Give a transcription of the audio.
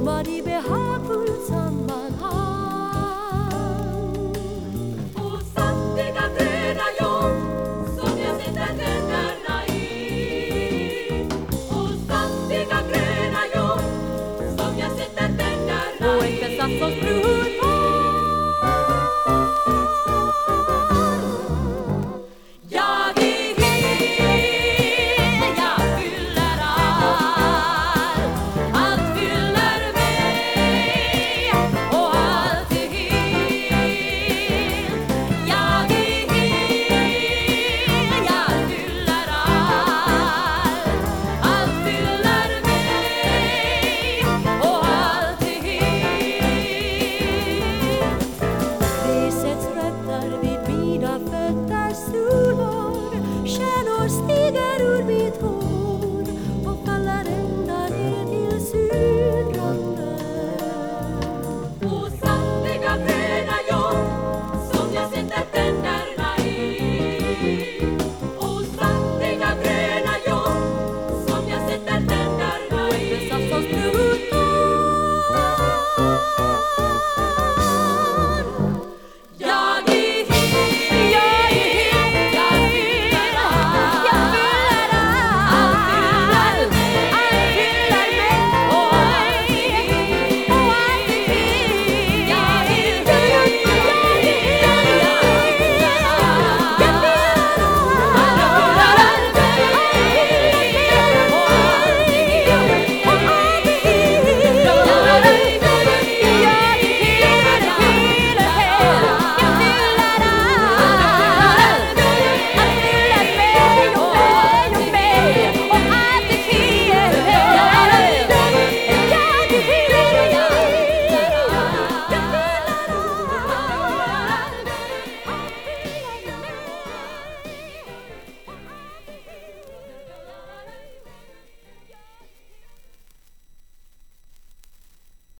formad i behagfullt sammanhang. Och saftiga gröna jobb som jag sätter tänderna i. Och saftiga gröna jobb som jag sätter tänderna Och i. äkta som sprudlar ett ord och faller ända ner till Sydlondon. Och sandiga bröna jag, som jag sätter tänderna i.